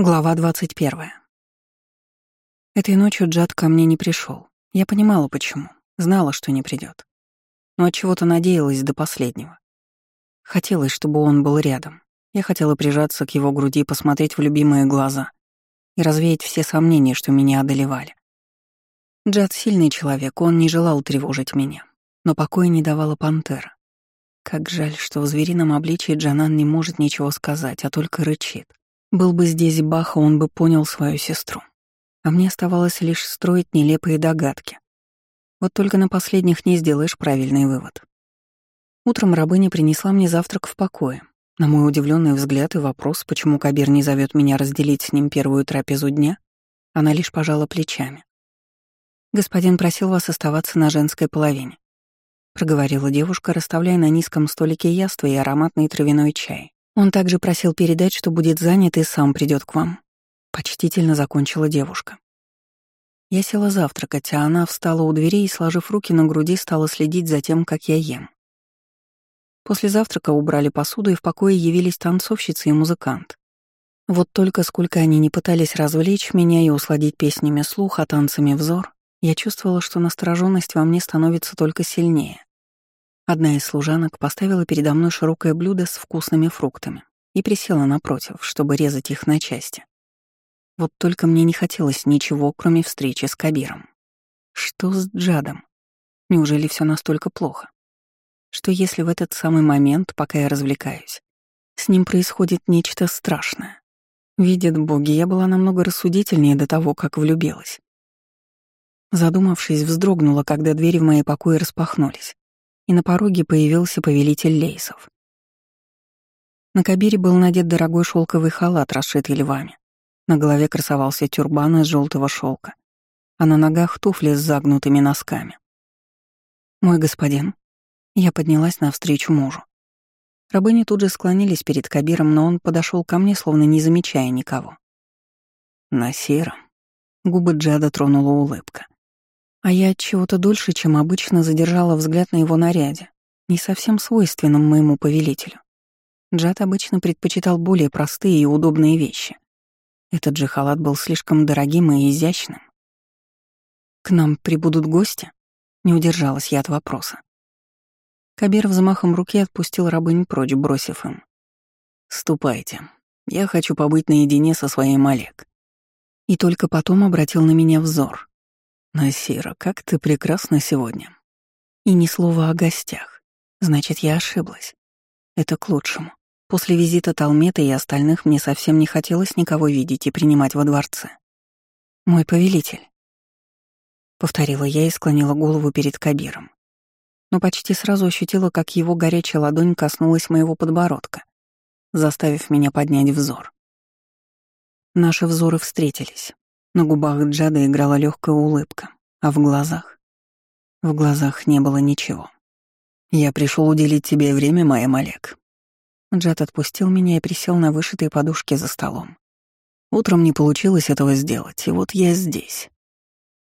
Глава 21. Этой ночью Джад ко мне не пришел. Я понимала, почему. Знала, что не придет. Но от чего то надеялась до последнего. Хотелось, чтобы он был рядом. Я хотела прижаться к его груди, посмотреть в любимые глаза и развеять все сомнения, что меня одолевали. Джад — сильный человек, он не желал тревожить меня. Но покоя не давала пантера. Как жаль, что в зверином обличии Джанан не может ничего сказать, а только рычит. Был бы здесь Баха, он бы понял свою сестру. А мне оставалось лишь строить нелепые догадки. Вот только на последних не сделаешь правильный вывод. Утром рабыня принесла мне завтрак в покое. На мой удивленный взгляд и вопрос, почему Кабир не зовет меня разделить с ним первую трапезу дня, она лишь пожала плечами. «Господин просил вас оставаться на женской половине», — проговорила девушка, расставляя на низком столике яства и ароматный травяной чай. Он также просил передать, что будет занят и сам придет к вам. Почтительно закончила девушка. Я села завтракать, а она встала у двери и, сложив руки на груди, стала следить за тем, как я ем. После завтрака убрали посуду, и в покое явились танцовщицы и музыкант. Вот только сколько они не пытались развлечь меня и усладить песнями слух, а танцами взор, я чувствовала, что настороженность во мне становится только сильнее. Одна из служанок поставила передо мной широкое блюдо с вкусными фруктами и присела напротив, чтобы резать их на части. Вот только мне не хотелось ничего, кроме встречи с Кабиром. Что с Джадом? Неужели все настолько плохо? Что если в этот самый момент, пока я развлекаюсь, с ним происходит нечто страшное? Видят боги, я была намного рассудительнее до того, как влюбилась. Задумавшись, вздрогнула, когда двери в мои покои распахнулись и на пороге появился повелитель лейсов. На Кабире был надет дорогой шелковый халат, расшитый львами. На голове красовался тюрбан из желтого шелка, а на ногах туфли с загнутыми носками. «Мой господин». Я поднялась навстречу мужу. Рабыни тут же склонились перед Кабиром, но он подошел ко мне, словно не замечая никого. «Насира». Губы Джада тронула улыбка. А я от чего-то дольше, чем обычно, задержала взгляд на его наряде, не совсем свойственном моему повелителю. Джад обычно предпочитал более простые и удобные вещи. Этот же халат был слишком дорогим и изящным. «К нам прибудут гости?» Не удержалась я от вопроса. Кабир взмахом руки отпустил рабынь прочь, бросив им. «Ступайте. Я хочу побыть наедине со своим Олег». И только потом обратил на меня взор. «Насира, как ты прекрасна сегодня!» И ни слова о гостях. Значит, я ошиблась. Это к лучшему. После визита Талмета и остальных мне совсем не хотелось никого видеть и принимать во дворце. «Мой повелитель», — повторила я и склонила голову перед Кабиром. Но почти сразу ощутила, как его горячая ладонь коснулась моего подбородка, заставив меня поднять взор. Наши взоры встретились. На губах Джада играла легкая улыбка, а в глазах... В глазах не было ничего. «Я пришел уделить тебе время, моя Малек». Джад отпустил меня и присел на вышитые подушки за столом. Утром не получилось этого сделать, и вот я здесь.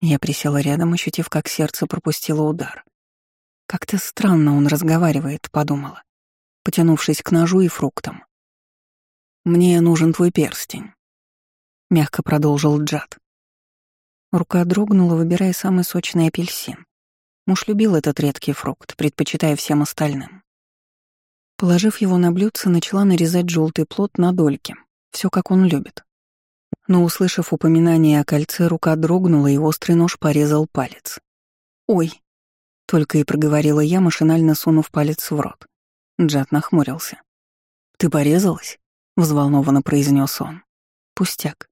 Я присела рядом, ощутив, как сердце пропустило удар. Как-то странно он разговаривает, подумала, потянувшись к ножу и фруктам. «Мне нужен твой перстень», — мягко продолжил Джад. Рука дрогнула, выбирая самый сочный апельсин. Муж любил этот редкий фрукт, предпочитая всем остальным. Положив его на блюдце, начала нарезать желтый плод на дольки, все как он любит. Но, услышав упоминание о кольце, рука дрогнула, и острый нож порезал палец. «Ой!» — только и проговорила я, машинально сунув палец в рот. Джад нахмурился. «Ты порезалась?» — взволнованно произнес он. «Пустяк.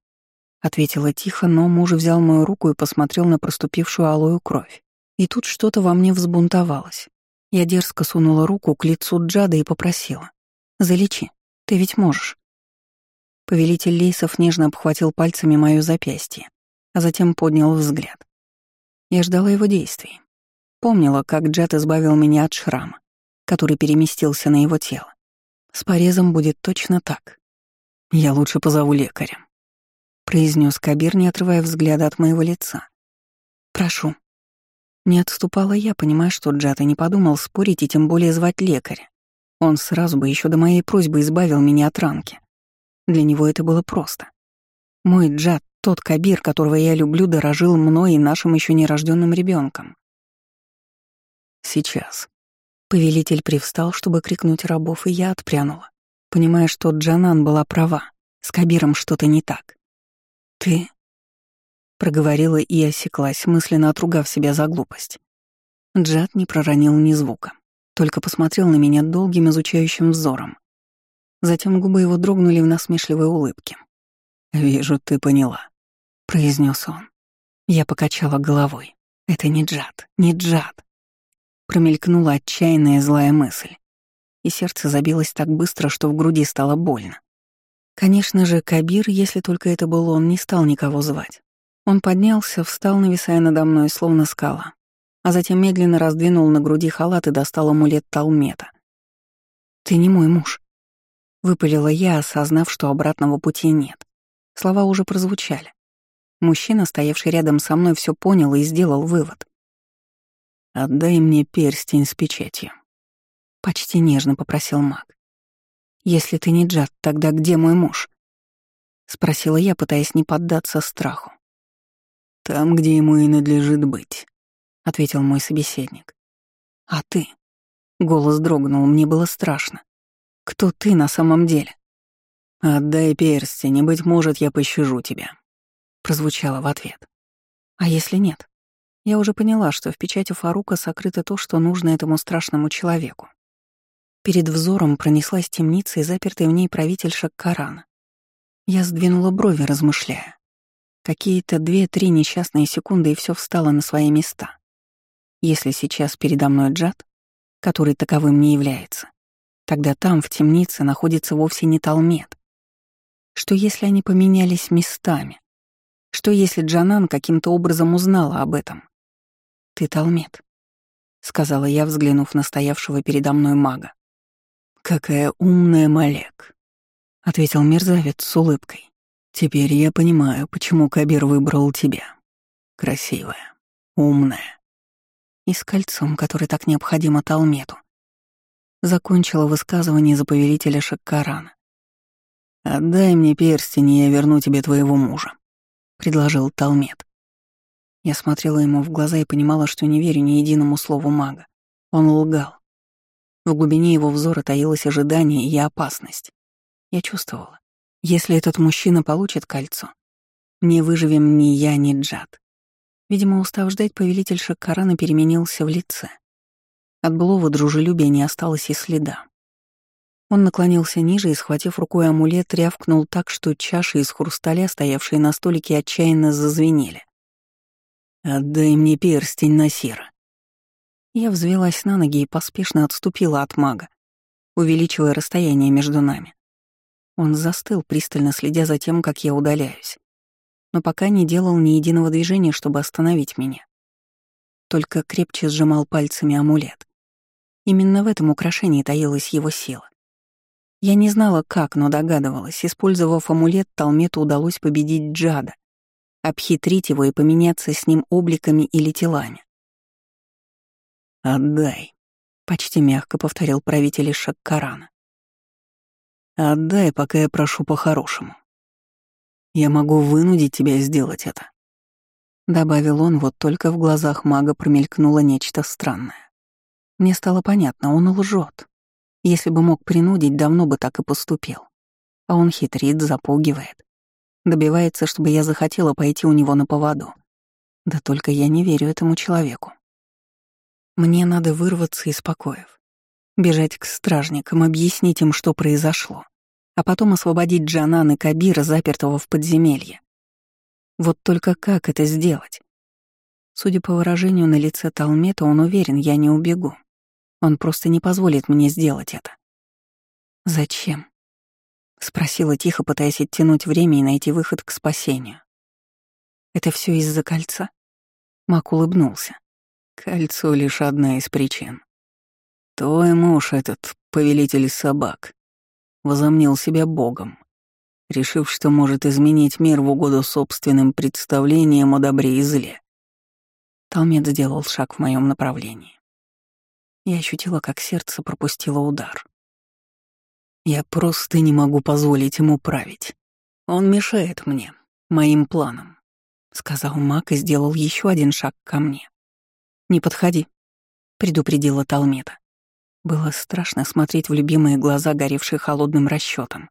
Ответила тихо, но муж взял мою руку и посмотрел на проступившую алую кровь. И тут что-то во мне взбунтовалось. Я дерзко сунула руку к лицу Джада и попросила. «Залечи, ты ведь можешь». Повелитель Лейсов нежно обхватил пальцами моё запястье, а затем поднял взгляд. Я ждала его действий. Помнила, как Джад избавил меня от шрама, который переместился на его тело. С порезом будет точно так. Я лучше позову лекаря произнес Кабир, не отрывая взгляда от моего лица. «Прошу». Не отступала я, понимая, что Джата не подумал спорить и тем более звать лекаря. Он сразу бы еще до моей просьбы избавил меня от ранки. Для него это было просто. Мой Джад, тот Кабир, которого я люблю, дорожил мной и нашим еще нерожденным ребенком. Сейчас. Повелитель привстал, чтобы крикнуть рабов, и я отпрянула, понимая, что Джанан была права, с Кабиром что-то не так. «Ты...» — проговорила и осеклась, мысленно отругав себя за глупость. Джад не проронил ни звука, только посмотрел на меня долгим изучающим взором. Затем губы его дрогнули в насмешливой улыбке. «Вижу, ты поняла», — произнес он. Я покачала головой. «Это не Джад, не Джад». Промелькнула отчаянная злая мысль. И сердце забилось так быстро, что в груди стало больно. Конечно же, Кабир, если только это был он, не стал никого звать. Он поднялся, встал, нависая надо мной, словно скала, а затем медленно раздвинул на груди халат и достал амулет Талмета. «Ты не мой муж», — выпалила я, осознав, что обратного пути нет. Слова уже прозвучали. Мужчина, стоявший рядом со мной, все понял и сделал вывод. «Отдай мне перстень с печатью», — почти нежно попросил маг. «Если ты не Джад, тогда где мой муж?» — спросила я, пытаясь не поддаться страху. «Там, где ему и надлежит быть», — ответил мой собеседник. «А ты?» — голос дрогнул, мне было страшно. «Кто ты на самом деле?» «Отдай перстень, и, быть может, я пощажу тебя», — прозвучало в ответ. «А если нет?» Я уже поняла, что в печати Фарука сокрыто то, что нужно этому страшному человеку. Перед взором пронеслась темница и запертый в ней правительша Корана. Я сдвинула брови, размышляя. Какие-то две-три несчастные секунды, и все встало на свои места. Если сейчас передо мной Джад, который таковым не является, тогда там, в темнице, находится вовсе не Талмет. Что если они поменялись местами? Что если Джанан каким-то образом узнала об этом? «Ты Талмет», — сказала я, взглянув на стоявшего передо мной мага. «Какая умная Малек», — ответил мерзавец с улыбкой. «Теперь я понимаю, почему Кабир выбрал тебя. Красивая, умная». И с кольцом, который так необходимо Талмету. Закончила высказывание за повелителя Шаккарана. «Отдай мне перстень, и я верну тебе твоего мужа», — предложил Талмет. Я смотрела ему в глаза и понимала, что не верю ни единому слову мага. Он лгал. В глубине его взора таилось ожидание и опасность. Я чувствовала, если этот мужчина получит кольцо, не выживем ни я, ни Джад. Видимо, устав ждать, повелитель Шаккарана переменился в лице. От былого дружелюбия не осталось и следа. Он наклонился ниже и, схватив рукой амулет, рявкнул так, что чаши из хрусталя, стоявшие на столике, отчаянно зазвенели. «Отдай мне перстень, Насира». Я взвелась на ноги и поспешно отступила от мага, увеличивая расстояние между нами. Он застыл, пристально следя за тем, как я удаляюсь, но пока не делал ни единого движения, чтобы остановить меня. Только крепче сжимал пальцами амулет. Именно в этом украшении таилась его сила. Я не знала, как, но догадывалась. Использовав амулет, Талмету удалось победить Джада, обхитрить его и поменяться с ним обликами или телами. «Отдай», — почти мягко повторил правитель Шаккарана. «Отдай, пока я прошу по-хорошему. Я могу вынудить тебя сделать это», — добавил он, вот только в глазах мага промелькнуло нечто странное. Мне стало понятно, он лжет. Если бы мог принудить, давно бы так и поступил. А он хитрит, запугивает. Добивается, чтобы я захотела пойти у него на поводу. Да только я не верю этому человеку. Мне надо вырваться из покоев. Бежать к стражникам, объяснить им, что произошло. А потом освободить Джанан и Кабира, запертого в подземелье. Вот только как это сделать? Судя по выражению на лице Талмета, он уверен, я не убегу. Он просто не позволит мне сделать это. Зачем? Спросила тихо, пытаясь оттянуть время и найти выход к спасению. «Это все из-за кольца?» Мак улыбнулся. «Кольцо — лишь одна из причин. Твой муж, этот повелитель собак, возомнил себя богом, решив, что может изменить мир в угоду собственным представлениям о добре и зле. Талмед сделал шаг в моем направлении. Я ощутила, как сердце пропустило удар. Я просто не могу позволить ему править. Он мешает мне. моим планом», — сказал Мак и сделал еще один шаг ко мне. «Не подходи», — предупредила Талмета. Было страшно смотреть в любимые глаза, горевшие холодным расчетом.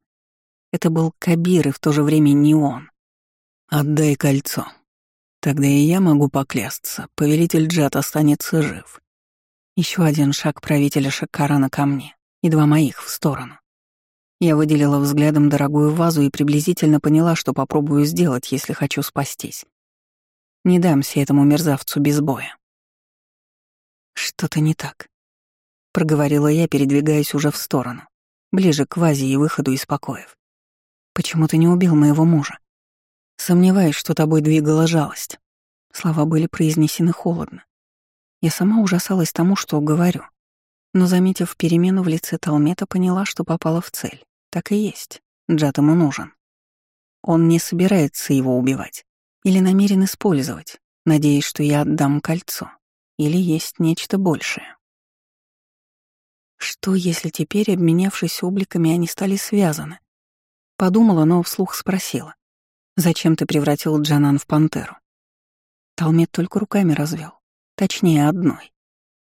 Это был Кабир и в то же время не он. «Отдай кольцо. Тогда и я могу поклясться, повелитель Джат останется жив». Еще один шаг правителя Шакарана ко мне и два моих в сторону. Я выделила взглядом дорогую вазу и приблизительно поняла, что попробую сделать, если хочу спастись. Не дамся этому мерзавцу без боя. Что-то не так проговорила я, передвигаясь уже в сторону, ближе к вазе и выходу из покоев. Почему ты не убил моего мужа? Сомневаюсь, что тобой двигала жалость. Слова были произнесены холодно. Я сама ужасалась тому, что говорю. Но, заметив перемену в лице Талмета, поняла, что попала в цель. Так и есть. Джат ему нужен. Он не собирается его убивать. Или намерен использовать, надеясь, что я отдам кольцо. Или есть нечто большее. Что, если теперь, обменявшись обликами, они стали связаны? Подумала, но вслух спросила. «Зачем ты превратил Джанан в пантеру?» Талмет только руками развел, Точнее, одной.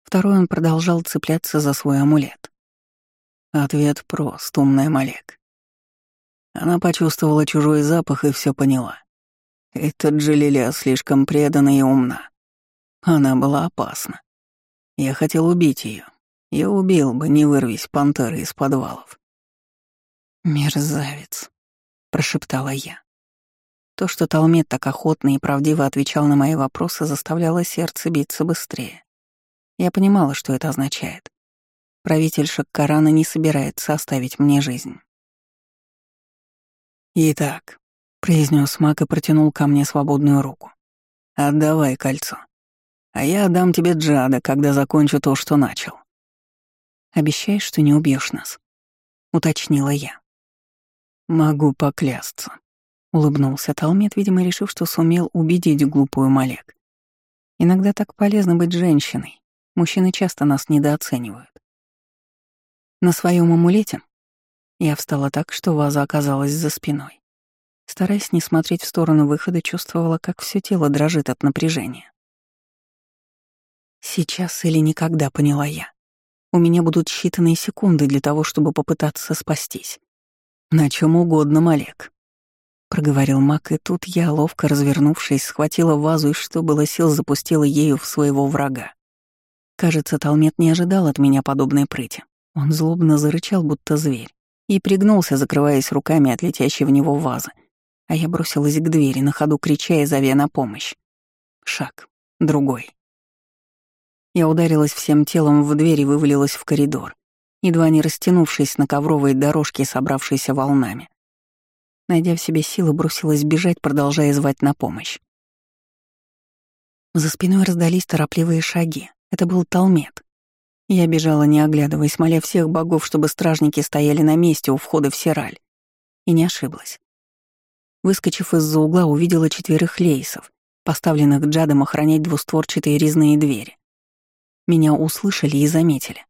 Второй он продолжал цепляться за свой амулет. Ответ прост, умная Малек. Она почувствовала чужой запах и все поняла. Эта Джалиля слишком предана и умна. Она была опасна. Я хотел убить ее, я убил бы, не вырвись пантеры из подвалов. «Мерзавец», — прошептала я. То, что Талмет так охотно и правдиво отвечал на мои вопросы, заставляло сердце биться быстрее. Я понимала, что это означает. Правитель Шаккарана не собирается оставить мне жизнь. «Итак», — произнес Мак и протянул ко мне свободную руку. «Отдавай кольцо. А я отдам тебе Джада, когда закончу то, что начал». Обещаешь, что не убьешь нас?» — уточнила я. «Могу поклясться», — улыбнулся Талмет, видимо, решив, что сумел убедить глупую Малек. «Иногда так полезно быть женщиной. Мужчины часто нас недооценивают». На своем амулете я встала так, что ваза оказалась за спиной. Стараясь не смотреть в сторону выхода, чувствовала, как все тело дрожит от напряжения. Сейчас или никогда, поняла я. У меня будут считанные секунды для того, чтобы попытаться спастись. На чем угодно, Малек. Проговорил Мак, и тут я, ловко развернувшись, схватила вазу и, что было сил, запустила ею в своего врага. Кажется, Талмет не ожидал от меня подобной прыти. Он злобно зарычал, будто зверь, и пригнулся, закрываясь руками от летящей в него вазы. А я бросилась к двери, на ходу крича и зовя на помощь. Шаг. Другой. Я ударилась всем телом в дверь и вывалилась в коридор, едва не растянувшись на ковровой дорожке, собравшейся волнами. Найдя в себе силы, бросилась бежать, продолжая звать на помощь. За спиной раздались торопливые шаги. Это был Талмет. Я бежала, не оглядываясь, моля всех богов, чтобы стражники стояли на месте у входа в Сираль. И не ошиблась. Выскочив из-за угла, увидела четверых лейсов, поставленных Джадом охранять двустворчатые резные двери. Меня услышали и заметили.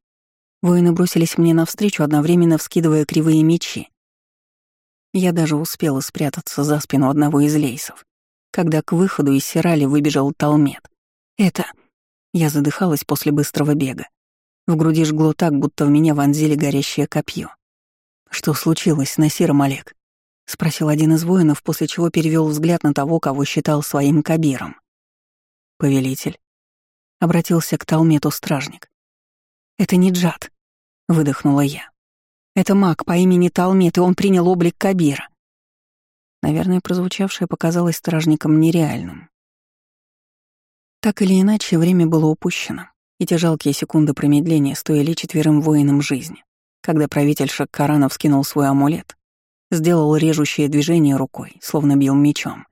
Воины бросились мне навстречу, одновременно вскидывая кривые мечи. Я даже успела спрятаться за спину одного из лейсов, когда к выходу из Сирали выбежал Талмет. Это... Я задыхалась после быстрого бега. В груди жгло так, будто в меня вонзили горящее копье. «Что случилось, Насиром Олег?» — спросил один из воинов, после чего перевел взгляд на того, кого считал своим кабиром. «Повелитель, обратился к Талмету стражник. «Это не Джад», — выдохнула я. «Это маг по имени Талмет, и он принял облик Кабира». Наверное, прозвучавшее показалось стражникам нереальным. Так или иначе, время было упущено, и те жалкие секунды промедления стоили четверым воинам жизни, когда правитель Шаккаранов скинул свой амулет, сделал режущее движение рукой, словно бил мечом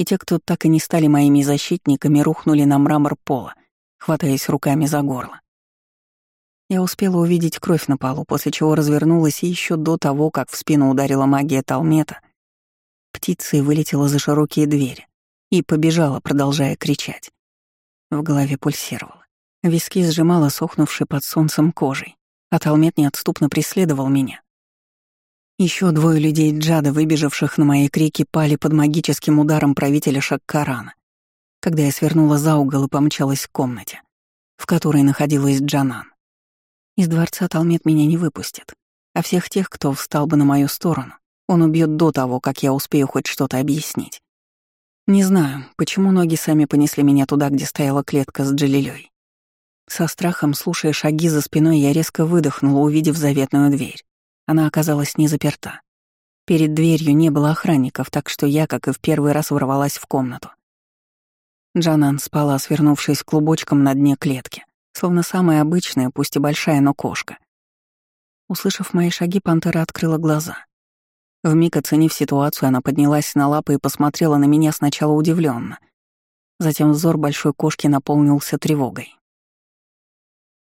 и те, кто так и не стали моими защитниками, рухнули на мрамор пола, хватаясь руками за горло. Я успела увидеть кровь на полу, после чего развернулась и еще до того, как в спину ударила магия Талмета, птицей вылетела за широкие двери и побежала, продолжая кричать. В голове пульсировало. Виски сжимала сохнувшей под солнцем кожей, а Талмет неотступно преследовал меня. Еще двое людей Джада, выбежавших на мои крики, пали под магическим ударом правителя Шаккарана, когда я свернула за угол и помчалась в комнате, в которой находилась Джанан. Из дворца Талмет меня не выпустит, а всех тех, кто встал бы на мою сторону, он убьет до того, как я успею хоть что-то объяснить. Не знаю, почему ноги сами понесли меня туда, где стояла клетка с Джалилей. Со страхом, слушая шаги за спиной, я резко выдохнула, увидев заветную дверь. Она оказалась не заперта. Перед дверью не было охранников, так что я, как и в первый раз, ворвалась в комнату. Джанан спала, свернувшись клубочком на дне клетки, словно самая обычная, пусть и большая, но кошка. Услышав мои шаги, пантера открыла глаза. Вмиг оценив ситуацию, она поднялась на лапы и посмотрела на меня сначала удивленно. Затем взор большой кошки наполнился тревогой.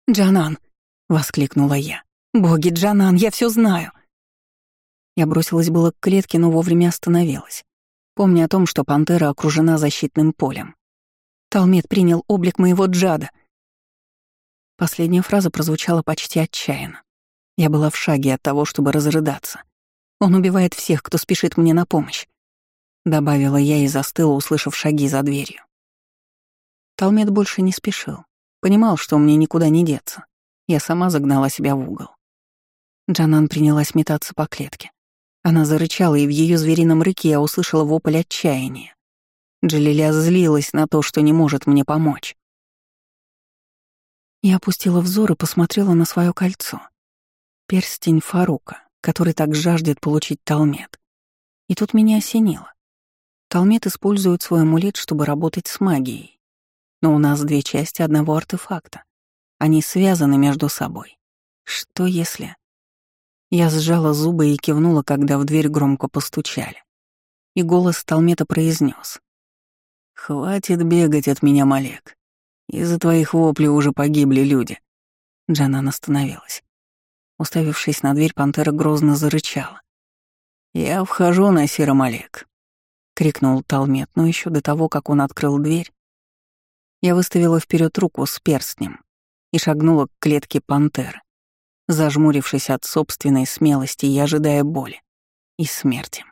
«Джанан!» — воскликнула я. «Боги, Джанан, я все знаю!» Я бросилась было к клетке, но вовремя остановилась, помня о том, что пантера окружена защитным полем. Талмет принял облик моего Джада. Последняя фраза прозвучала почти отчаянно. Я была в шаге от того, чтобы разрыдаться. Он убивает всех, кто спешит мне на помощь», — добавила я и застыла, услышав шаги за дверью. Талмед больше не спешил. Понимал, что мне никуда не деться. Я сама загнала себя в угол. Джанан принялась метаться по клетке. Она зарычала, и в ее зверином рыке я услышала вопль отчаяния. Джалиля злилась на то, что не может мне помочь. Я опустила взор и посмотрела на свое кольцо. Перстень Фарука, который так жаждет получить Талмет. И тут меня осенило. Талмет использует свой амулет, чтобы работать с магией. Но у нас две части одного артефакта. Они связаны между собой. Что если... Я сжала зубы и кивнула, когда в дверь громко постучали. И голос Талмета произнес: «Хватит бегать от меня, Малек. Из-за твоих воплей уже погибли люди». Джанан остановилась. Уставившись на дверь, пантера грозно зарычала. «Я вхожу на Сиром Олег», — крикнул Талмет, но еще до того, как он открыл дверь, я выставила вперед руку с перстнем и шагнула к клетке пантеры, зажмурившись от собственной смелости и ожидая боли и смерти.